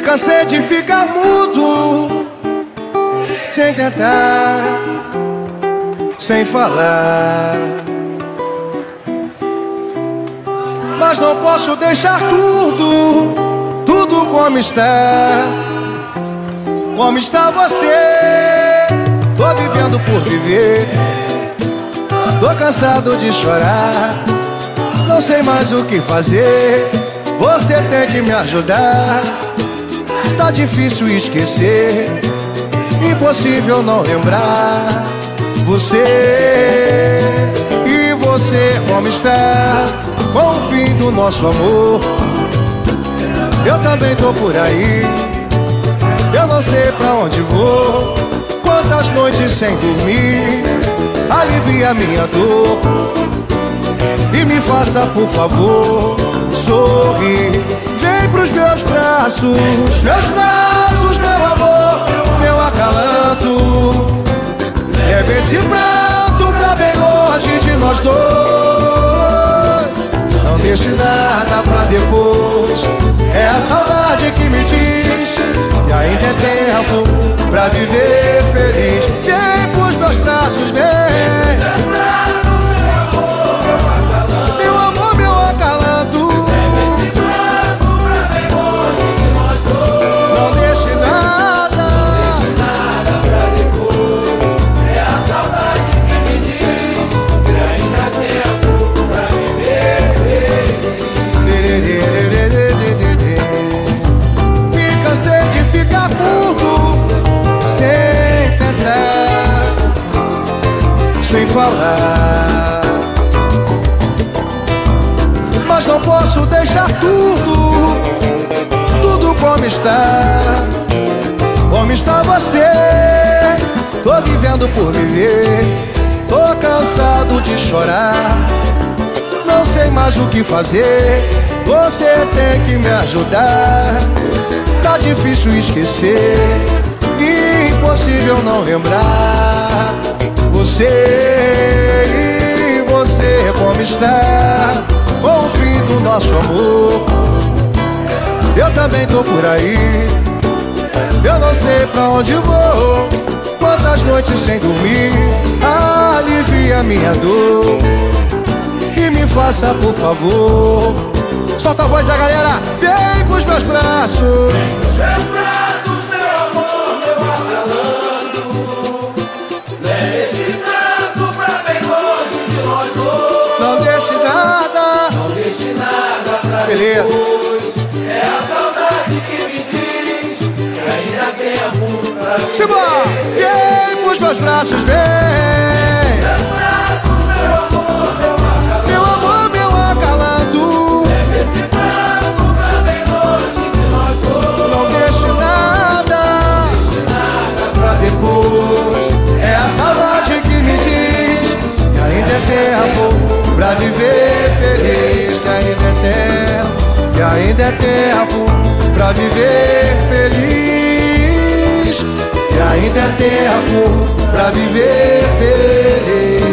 cansei de ficar mudo, sem tentar, sem falar. Mas não posso deixar tudo, tudo como está. Como está você? Tô vivendo por viver. Tô cansado de chorar. Não sei mais o que fazer. Você tem que me ajudar. Tá difícil esquecer. Impossível não lembrar. Você e você como está? Com o fim do nosso amor. Eu também tô por aí. Eu não sei pra onde vou. Quantas noites sem dormir. Alivia minha dor. E me faça, por favor, meus braços, meu amor, meu acalanto. Leve esse prato pra bem longe de nós dois. Não deixe nada pra depois. É a saudade que me diz que ainda é tempo pra viver feliz. Falar. Mas não posso deixar tudo, tudo como está. Como está você? Tô vivendo por viver, tô cansado de chorar. Não sei mais o que fazer. Você tem que me ajudar. Tá difícil esquecer. Impossível não lembrar. Você e você como está? Com o fim do nosso amor. Eu também tô por aí. Eu não sei pra onde vou. Quantas noites sem dormir. Alivia minha dor e me faça por favor. Solta a voz da galera, vem pros meus braços. Meus braços, Não deixe nada. Não deixe nada pra Beleza. depois É a saudade que me diz Que ainda há tempo pra Simbora, vem pros meus braços, vem. Pra viver feliz. Que ainda é tempo, que ainda é tempo pra viver feliz. Que ainda é tempo pra viver feliz.